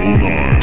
Lunar.